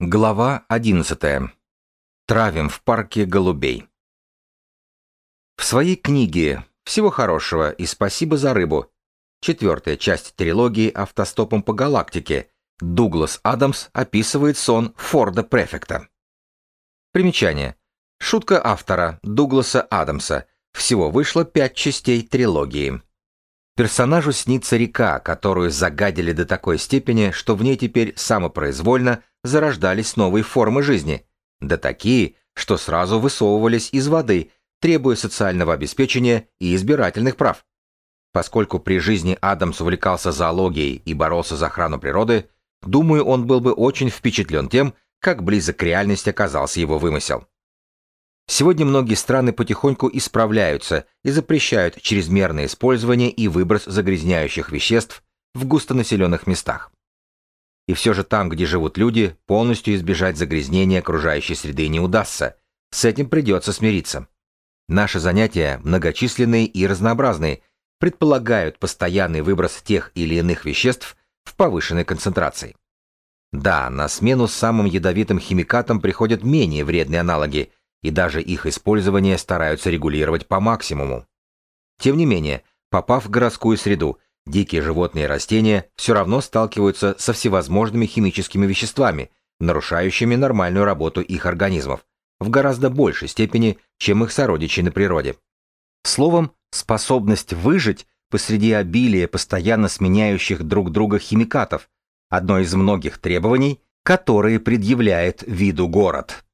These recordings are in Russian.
Глава 11. Травим в парке голубей. В своей книге «Всего хорошего и спасибо за рыбу» четвертая часть трилогии «Автостопом по галактике» Дуглас Адамс описывает сон Форда Префекта. Примечание. Шутка автора Дугласа Адамса. Всего вышло пять частей трилогии. Персонажу снится река, которую загадили до такой степени, что в ней теперь самопроизвольно зарождались новые формы жизни, да такие, что сразу высовывались из воды, требуя социального обеспечения и избирательных прав. Поскольку при жизни Адамс увлекался зоологией и боролся за охрану природы, думаю, он был бы очень впечатлен тем, как близок к реальности оказался его вымысел. Сегодня многие страны потихоньку исправляются и запрещают чрезмерное использование и выброс загрязняющих веществ в густонаселенных местах. И все же там, где живут люди, полностью избежать загрязнения окружающей среды не удастся. С этим придется смириться. Наши занятия, многочисленные и разнообразные, предполагают постоянный выброс тех или иных веществ в повышенной концентрации. Да, на смену самым ядовитым химикатам приходят менее вредные аналоги – и даже их использование стараются регулировать по максимуму. Тем не менее, попав в городскую среду, дикие животные и растения все равно сталкиваются со всевозможными химическими веществами, нарушающими нормальную работу их организмов, в гораздо большей степени, чем их сородичи на природе. Словом, способность выжить посреди обилия постоянно сменяющих друг друга химикатов – одно из многих требований, которые предъявляет виду город.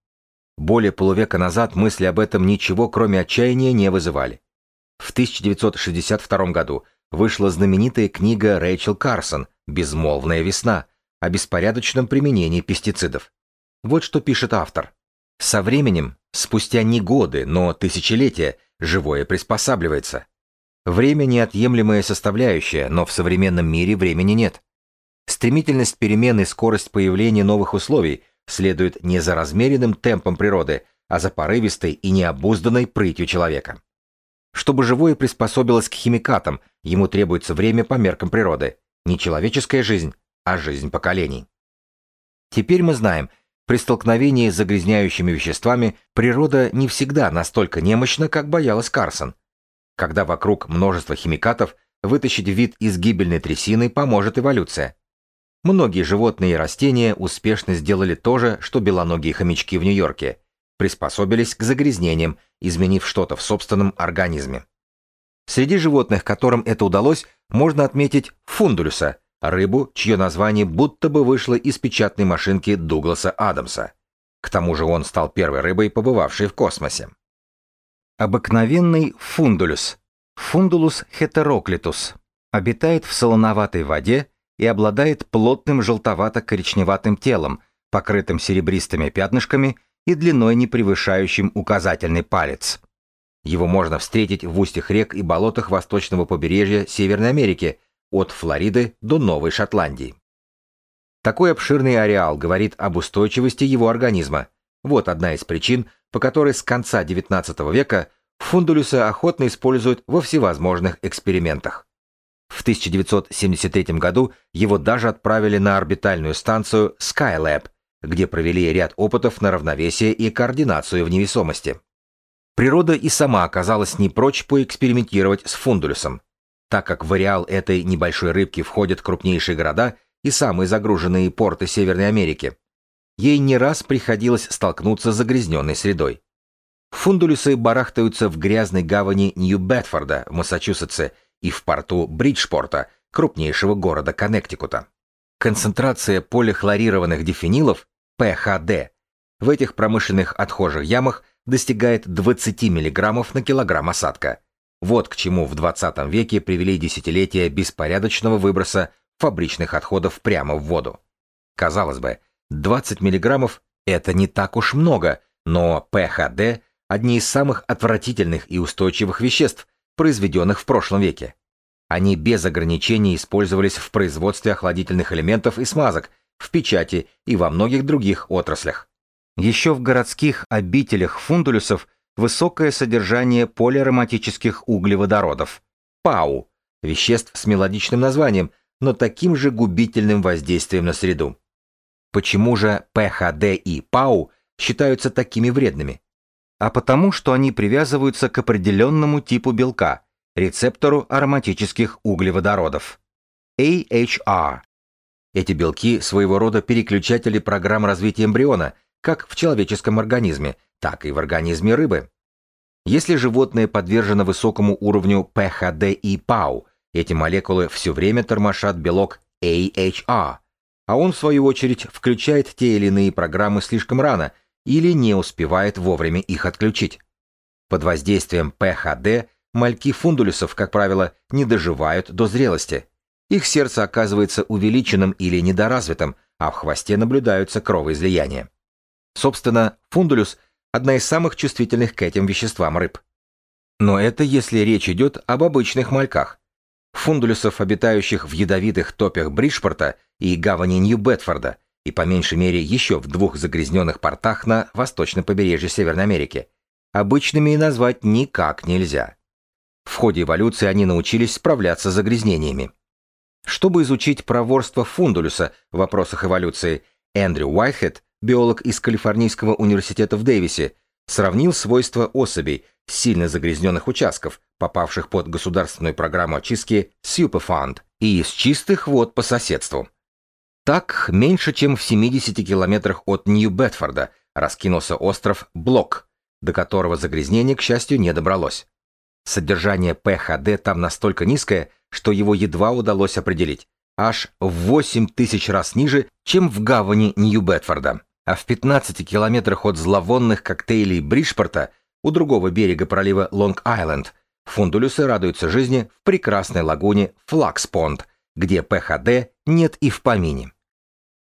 Более полувека назад мысли об этом ничего, кроме отчаяния, не вызывали. В 1962 году вышла знаменитая книга Рэйчел Карсон «Безмолвная весна» о беспорядочном применении пестицидов. Вот что пишет автор. Со временем, спустя не годы, но тысячелетия, живое приспосабливается. Время неотъемлемая составляющая, но в современном мире времени нет. Стремительность перемен и скорость появления новых условий – следует не за размеренным темпом природы, а за порывистой и необузданной прытью человека. Чтобы живое приспособилось к химикатам, ему требуется время по меркам природы. Не человеческая жизнь, а жизнь поколений. Теперь мы знаем, при столкновении с загрязняющими веществами природа не всегда настолько немощна, как боялась Карсон. Когда вокруг множество химикатов, вытащить вид из гибельной трясины поможет эволюция. Многие животные и растения успешно сделали то же, что белоногие хомячки в Нью-Йорке, приспособились к загрязнениям, изменив что-то в собственном организме. Среди животных, которым это удалось, можно отметить фундулюса, рыбу, чье название будто бы вышло из печатной машинки Дугласа Адамса. К тому же он стал первой рыбой, побывавшей в космосе. Обыкновенный фундулюс, фундулус heteroclitus, обитает в солоноватой воде, и обладает плотным желтовато-коричневатым телом, покрытым серебристыми пятнышками и длиной не превышающим указательный палец. Его можно встретить в устьях рек и болотах восточного побережья Северной Америки, от Флориды до Новой Шотландии. Такой обширный ареал говорит об устойчивости его организма. Вот одна из причин, по которой с конца XIX века фундулюса охотно используют во всевозможных экспериментах. В 1973 году его даже отправили на орбитальную станцию Skylab, где провели ряд опытов на равновесие и координацию в невесомости. Природа и сама оказалась не прочь поэкспериментировать с фундулюсом. Так как в ареал этой небольшой рыбки входят крупнейшие города и самые загруженные порты Северной Америки, ей не раз приходилось столкнуться с загрязненной средой. Фундулюсы барахтаются в грязной гавани Нью-Бетфорда в Массачусетсе и в порту Бриджпорта, крупнейшего города Коннектикута. Концентрация полихлорированных дифенилов, ПХД, в этих промышленных отхожих ямах достигает 20 мг на килограмм осадка. Вот к чему в 20 веке привели десятилетия беспорядочного выброса фабричных отходов прямо в воду. Казалось бы, 20 мг – это не так уж много, но ПХД – одни из самых отвратительных и устойчивых веществ, произведенных в прошлом веке. Они без ограничений использовались в производстве охладительных элементов и смазок, в печати и во многих других отраслях. Еще в городских обителях фундулюсов высокое содержание полиароматических углеводородов, ПАУ, веществ с мелодичным названием, но таким же губительным воздействием на среду. Почему же ПХД и ПАУ считаются такими вредными? А потому, что они привязываются к определенному типу белка, рецептору ароматических углеводородов. AHR. Эти белки своего рода переключатели программ развития эмбриона, как в человеческом организме, так и в организме рыбы. Если животное подвержено высокому уровню ПХД и ПАУ, эти молекулы все время тормошат белок AHR, а он в свою очередь включает те или иные программы слишком рано или не успевает вовремя их отключить. Под воздействием ПХД мальки фундулюсов, как правило, не доживают до зрелости. Их сердце оказывается увеличенным или недоразвитым, а в хвосте наблюдаются кровоизлияния. Собственно, фундулюс – одна из самых чувствительных к этим веществам рыб. Но это если речь идет об обычных мальках. Фундулюсов, обитающих в ядовитых топях Бриджпорта и гавани Нью-Бетфорда, и по меньшей мере еще в двух загрязненных портах на восточном побережье Северной Америки, обычными и назвать никак нельзя. В ходе эволюции они научились справляться с загрязнениями. Чтобы изучить проворство фундулюса в вопросах эволюции, Эндрю Уайтхед, биолог из Калифорнийского университета в Дэвисе, сравнил свойства особей сильно загрязненных участков, попавших под государственную программу очистки Superfund, и из чистых вод по соседству. Так, меньше чем в 70 километрах от Нью-Бетфорда раскинулся остров Блок, до которого загрязнение, к счастью, не добралось. Содержание ПХД там настолько низкое, что его едва удалось определить, аж в 8 тысяч раз ниже, чем в гавани Нью-Бетфорда. А в 15 километрах от зловонных коктейлей Бриджпорта у другого берега пролива Лонг-Айленд фундулюсы радуются жизни в прекрасной лагуне Флакспонд, где ПХД нет и в помине.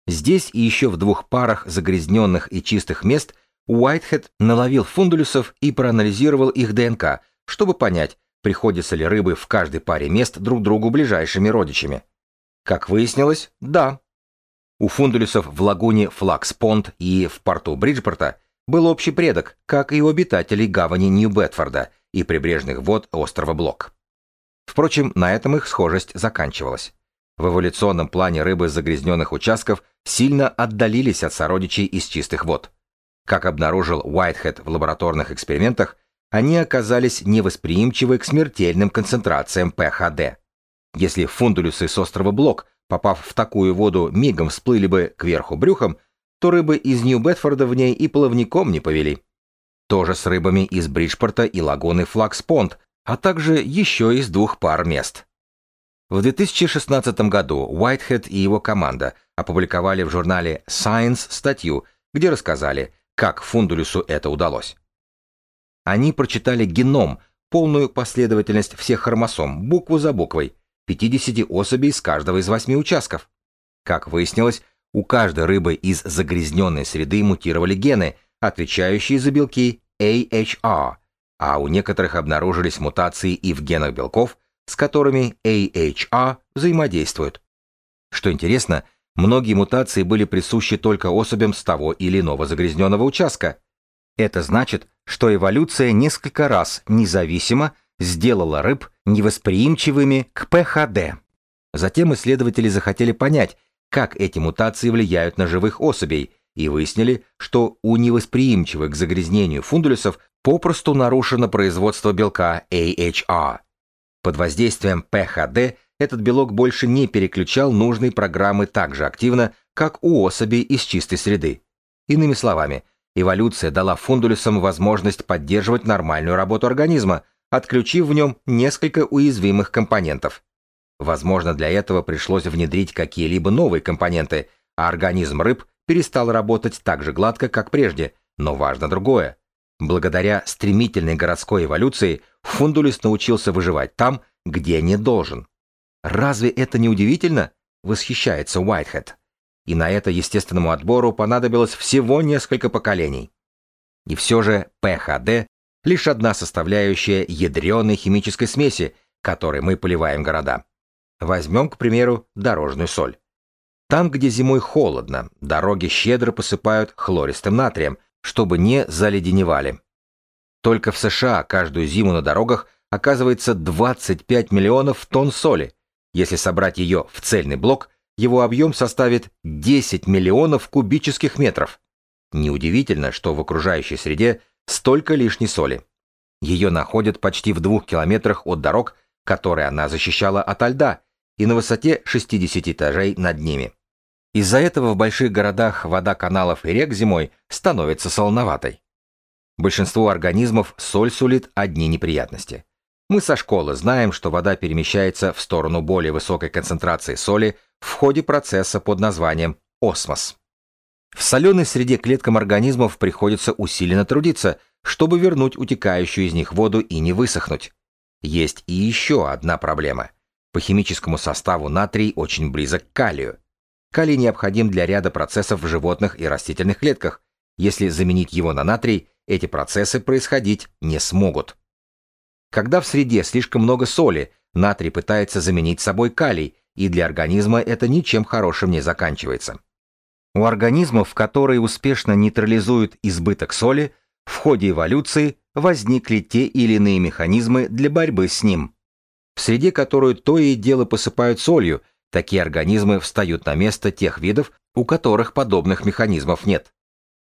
Здесь и еще в двух парах загрязненных и чистых мест Уайтхед наловил фундулюсов и проанализировал их ДНК, чтобы понять, приходятся ли рыбы в каждой паре мест друг другу ближайшими родичами. Как выяснилось, да. У фундулюсов в лагуне Флакс-Понт и в порту Бриджпорта был общий предок, как и у обитателей гавани Нью-Бетфорда и прибрежных вод острова Блок. Впрочем, на этом их схожесть заканчивалась. В эволюционном плане рыбы загрязненных участков сильно отдалились от сородичей из чистых вод. Как обнаружил Уайтхед в лабораторных экспериментах, они оказались невосприимчивы к смертельным концентрациям ПХД. Если фундулюсы с острова Блок, попав в такую воду, мигом всплыли бы кверху брюхом, то рыбы из Нью-Бетфорда в ней и плавником не повели. То же с рыбами из Бриджпорта и лагуны Флакс-Понт, а также еще из двух пар мест. В 2016 году Уайтхед и его команда опубликовали в журнале Science статью, где рассказали, как фундулюсу это удалось. Они прочитали геном, полную последовательность всех хромосом, букву за буквой, 50 особей с каждого из восьми участков. Как выяснилось, у каждой рыбы из загрязненной среды мутировали гены, отвечающие за белки AHR, а у некоторых обнаружились мутации и в генах белков, с которыми AHR взаимодействуют. Что интересно, многие мутации были присущи только особям с того или иного загрязненного участка. Это значит, что эволюция несколько раз независимо сделала рыб невосприимчивыми к ПХД. Затем исследователи захотели понять, как эти мутации влияют на живых особей, и выяснили, что у невосприимчивых к загрязнению фундулюсов попросту нарушено производство белка AHR. Под воздействием ПХД этот белок больше не переключал нужные программы так же активно, как у особей из чистой среды. Иными словами, Эволюция дала фундулюсам возможность поддерживать нормальную работу организма, отключив в нем несколько уязвимых компонентов. Возможно, для этого пришлось внедрить какие-либо новые компоненты, а организм рыб перестал работать так же гладко, как прежде, но важно другое. Благодаря стремительной городской эволюции фундулюс научился выживать там, где не должен. Разве это не удивительно? Восхищается Уайтхед и на это естественному отбору понадобилось всего несколько поколений. И все же ПХД – лишь одна составляющая ядреной химической смеси, которой мы поливаем города. Возьмем, к примеру, дорожную соль. Там, где зимой холодно, дороги щедро посыпают хлористым натрием, чтобы не заледеневали. Только в США каждую зиму на дорогах оказывается 25 миллионов тонн соли. Если собрать ее в цельный блок, его объем составит 10 миллионов кубических метров. Неудивительно, что в окружающей среде столько лишней соли. Ее находят почти в двух километрах от дорог, которые она защищала от льда, и на высоте 60 этажей над ними. Из-за этого в больших городах вода каналов и рек зимой становится солоноватой. Большинству организмов соль сулит одни неприятности. Мы со школы знаем, что вода перемещается в сторону более высокой концентрации соли в ходе процесса под названием осмос. В соленой среде клеткам организмов приходится усиленно трудиться, чтобы вернуть утекающую из них воду и не высохнуть. Есть и еще одна проблема. По химическому составу натрий очень близок к калию. Калий необходим для ряда процессов в животных и растительных клетках. Если заменить его на натрий, эти процессы происходить не смогут. Когда в среде слишком много соли, натрий пытается заменить собой калий, и для организма это ничем хорошим не заканчивается. У организмов, которые успешно нейтрализуют избыток соли, в ходе эволюции возникли те или иные механизмы для борьбы с ним. В среде, которую то и дело посыпают солью, Такие организмы встают на место тех видов, у которых подобных механизмов нет.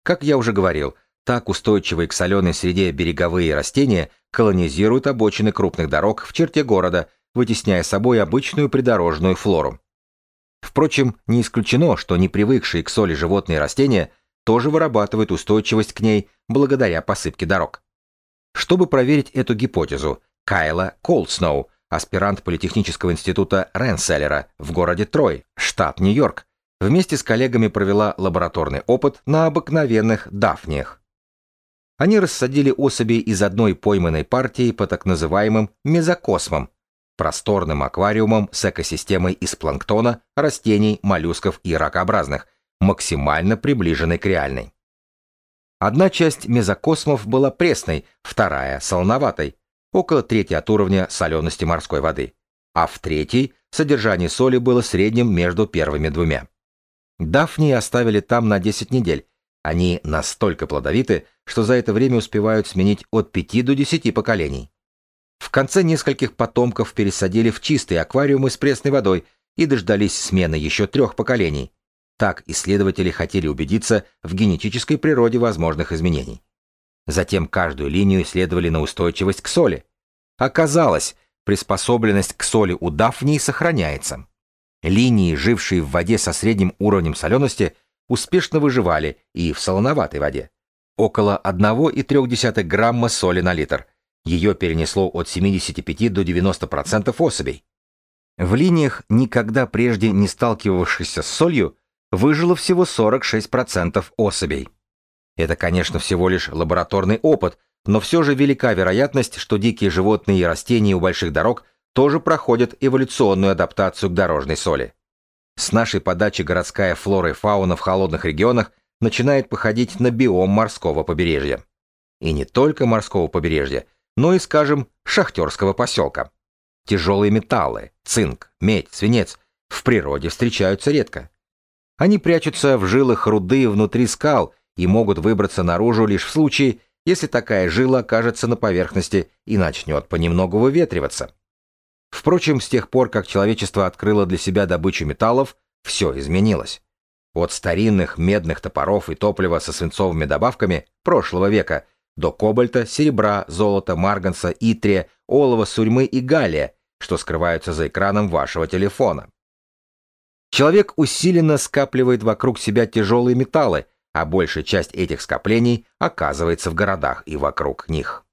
Как я уже говорил, так устойчивые к соленой среде береговые растения колонизируют обочины крупных дорог в черте города, вытесняя собой обычную придорожную флору. Впрочем, не исключено, что непривыкшие к соли животные растения тоже вырабатывают устойчивость к ней благодаря посыпке дорог. Чтобы проверить эту гипотезу, Кайла Колдсноу аспирант Политехнического института Ренселлера в городе Трой, штат Нью-Йорк, вместе с коллегами провела лабораторный опыт на обыкновенных дафниях. Они рассадили особи из одной пойманной партии по так называемым мезокосмам, просторным аквариумом с экосистемой из планктона, растений, моллюсков и ракообразных, максимально приближенной к реальной. Одна часть мезокосмов была пресной, вторая – солоноватой, около трети от уровня солености морской воды, а в третьей содержание соли было средним между первыми двумя. Дафнии оставили там на 10 недель. Они настолько плодовиты, что за это время успевают сменить от 5 до 10 поколений. В конце нескольких потомков пересадили в чистые аквариумы с пресной водой и дождались смены еще трех поколений. Так исследователи хотели убедиться в генетической природе возможных изменений. Затем каждую линию исследовали на устойчивость к соли. Оказалось, приспособленность к соли у дафнии сохраняется. Линии, жившие в воде со средним уровнем солености, успешно выживали и в солоноватой воде. Около 1,3 грамма соли на литр. Ее перенесло от 75 до 90% особей. В линиях, никогда прежде не сталкивавшихся с солью, выжило всего 46% особей. Это, конечно, всего лишь лабораторный опыт, но все же велика вероятность, что дикие животные и растения у больших дорог тоже проходят эволюционную адаптацию к дорожной соли. С нашей подачи городская флора и фауна в холодных регионах начинает походить на биом морского побережья. И не только морского побережья, но и, скажем, шахтерского поселка. Тяжелые металлы, цинк, медь, свинец в природе встречаются редко. Они прячутся в жилах руды внутри скал и могут выбраться наружу лишь в случае, если такая жила окажется на поверхности и начнет понемногу выветриваться. Впрочем, с тех пор, как человечество открыло для себя добычу металлов, все изменилось. От старинных медных топоров и топлива со свинцовыми добавками прошлого века до кобальта, серебра, золота, марганца, итрия, олова, сурьмы и галлия, что скрываются за экраном вашего телефона. Человек усиленно скапливает вокруг себя тяжелые металлы, а большая часть этих скоплений оказывается в городах и вокруг них.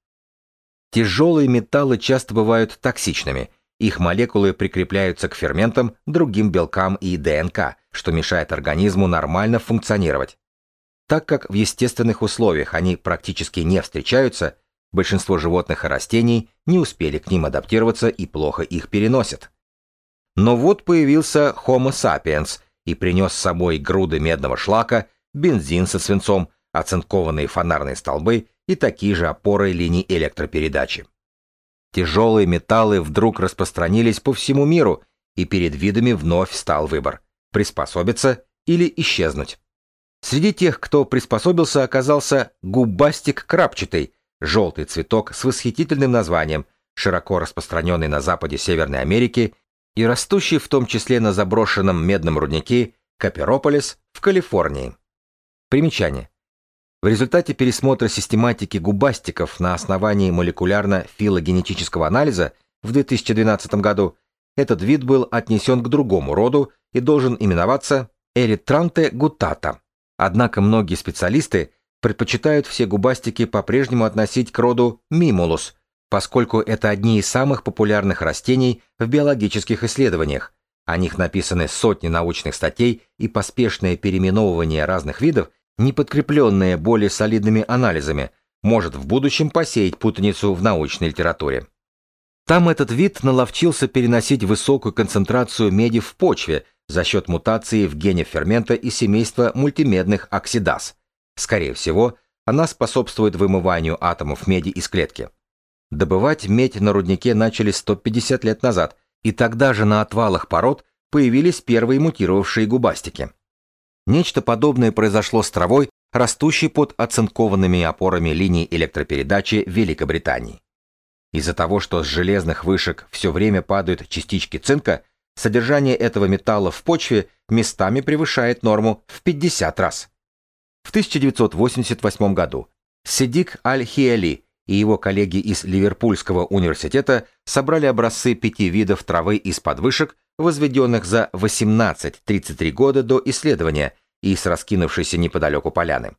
Тяжелые металлы часто бывают токсичными, их молекулы прикрепляются к ферментам, другим белкам и ДНК, что мешает организму нормально функционировать. Так как в естественных условиях они практически не встречаются, большинство животных и растений не успели к ним адаптироваться и плохо их переносят. Но вот появился Homo sapiens и принес с собой груды медного шлака бензин со свинцом, оцинкованные фонарные столбы и такие же опоры линий электропередачи. Тяжелые металлы вдруг распространились по всему миру, и перед видами вновь стал выбор – приспособиться или исчезнуть. Среди тех, кто приспособился, оказался губастик крапчатый, желтый цветок с восхитительным названием, широко распространенный на западе Северной Америки и растущий в том числе на заброшенном медном руднике Каперополис в Калифорнии. Примечание. В результате пересмотра систематики губастиков на основании молекулярно-филогенетического анализа в 2012 году этот вид был отнесен к другому роду и должен именоваться Эритранте гутата. Однако многие специалисты предпочитают все губастики по-прежнему относить к роду Мимулус, поскольку это одни из самых популярных растений в биологических исследованиях. О них написаны сотни научных статей и поспешное переименовывание разных видов, не подкрепленное более солидными анализами, может в будущем посеять путаницу в научной литературе. Там этот вид наловчился переносить высокую концентрацию меди в почве за счет мутации в гене фермента из семейства мультимедных оксидаз. Скорее всего, она способствует вымыванию атомов меди из клетки. Добывать медь на руднике начали 150 лет назад, и тогда же на отвалах пород появились первые мутировавшие губастики. Нечто подобное произошло с травой, растущей под оцинкованными опорами линий электропередачи Великобритании. Из-за того, что с железных вышек все время падают частички цинка, содержание этого металла в почве местами превышает норму в 50 раз. В 1988 году Сидик Аль-Хиали и его коллеги из Ливерпульского университета собрали образцы пяти видов травы из подвышек, возведенных за 18-33 года до исследования и с раскинувшейся неподалеку поляны.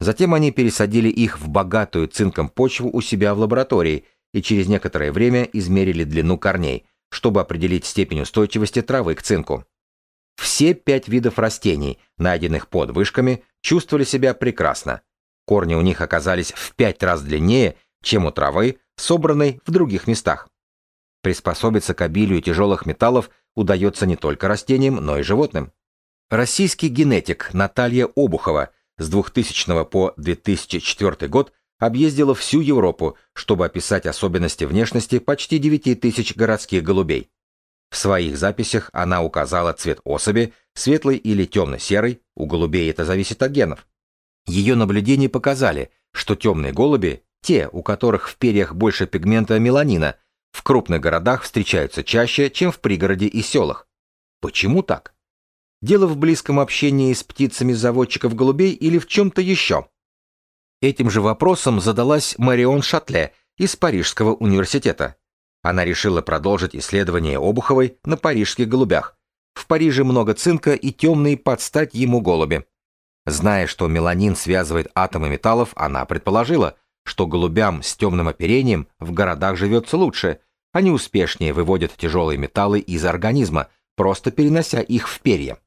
Затем они пересадили их в богатую цинком почву у себя в лаборатории и через некоторое время измерили длину корней, чтобы определить степень устойчивости травы к цинку. Все пять видов растений, найденных под вышками, чувствовали себя прекрасно. Корни у них оказались в пять раз длиннее, чем у травы, собранной в других местах. Приспособиться к обилию тяжелых металлов удается не только растениям, но и животным. Российский генетик Наталья Обухова с 2000 по 2004 год объездила всю Европу, чтобы описать особенности внешности почти 9 тысяч городских голубей. В своих записях она указала цвет особи, светлый или темно-серый, у голубей это зависит от генов. Ее наблюдения показали, что темные голуби, те, у которых в перьях больше пигмента меланина, в крупных городах встречаются чаще, чем в пригороде и селах. Почему так? Дело в близком общении с птицами заводчиков голубей или в чем-то еще? Этим же вопросом задалась Марион Шатле из Парижского университета. Она решила продолжить исследование Обуховой на парижских голубях. В Париже много цинка и темные подстать ему голуби. Зная, что меланин связывает атомы металлов, она предположила, что голубям с темным оперением в городах живется лучше, они успешнее выводят тяжелые металлы из организма, просто перенося их в перья.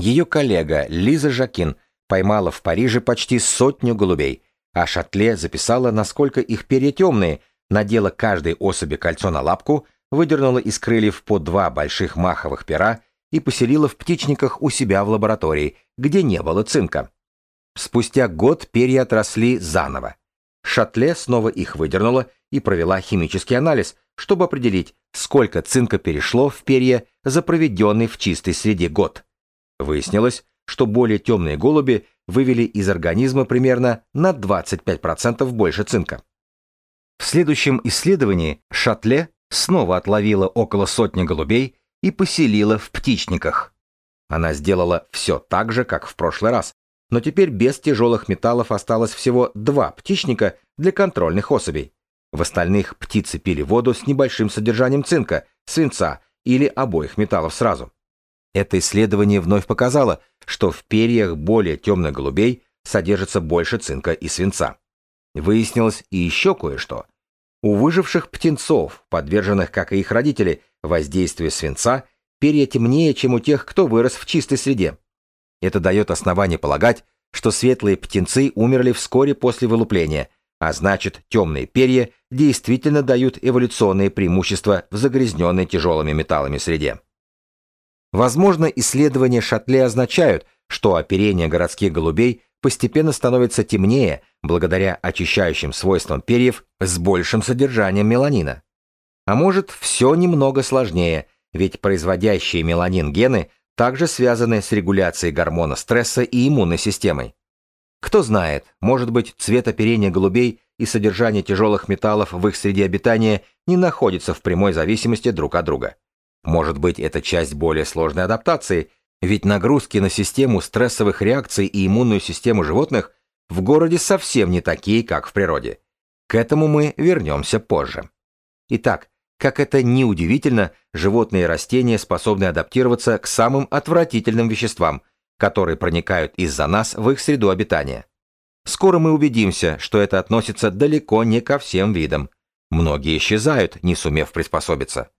Ее коллега Лиза Жакин поймала в Париже почти сотню голубей – а Шатле записала, насколько их перья темные, надела каждой особи кольцо на лапку, выдернула из крыльев по два больших маховых пера и поселила в птичниках у себя в лаборатории, где не было цинка. Спустя год перья отросли заново. Шатле снова их выдернула и провела химический анализ, чтобы определить, сколько цинка перешло в перья за проведенный в чистой среде год. Выяснилось, что более темные голуби вывели из организма примерно на 25% больше цинка. В следующем исследовании Шатле снова отловила около сотни голубей и поселила в птичниках. Она сделала все так же, как в прошлый раз, но теперь без тяжелых металлов осталось всего два птичника для контрольных особей. В остальных птицы пили воду с небольшим содержанием цинка, свинца или обоих металлов сразу. Это исследование вновь показало, что в перьях более темных голубей содержится больше цинка и свинца. Выяснилось и еще кое-что. У выживших птенцов, подверженных, как и их родители, воздействию свинца, перья темнее, чем у тех, кто вырос в чистой среде. Это дает основание полагать, что светлые птенцы умерли вскоре после вылупления, а значит, темные перья действительно дают эволюционные преимущества в загрязненной тяжелыми металлами среде. Возможно, исследования Шатле означают, что оперение городских голубей постепенно становится темнее благодаря очищающим свойствам перьев с большим содержанием меланина. А может, все немного сложнее, ведь производящие меланин гены также связаны с регуляцией гормона стресса и иммунной системой. Кто знает, может быть, цвет оперения голубей и содержание тяжелых металлов в их среде обитания не находятся в прямой зависимости друг от друга. Может быть, это часть более сложной адаптации, ведь нагрузки на систему стрессовых реакций и иммунную систему животных в городе совсем не такие, как в природе. К этому мы вернемся позже. Итак, как это ни удивительно, животные и растения способны адаптироваться к самым отвратительным веществам, которые проникают из-за нас в их среду обитания. Скоро мы убедимся, что это относится далеко не ко всем видам. Многие исчезают, не сумев приспособиться.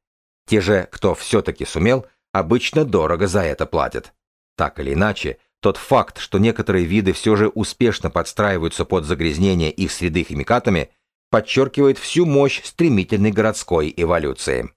Те же, кто все-таки сумел, обычно дорого за это платят. Так или иначе, тот факт, что некоторые виды все же успешно подстраиваются под загрязнение их среды химикатами – подчеркивает всю мощь стремительной городской эволюции.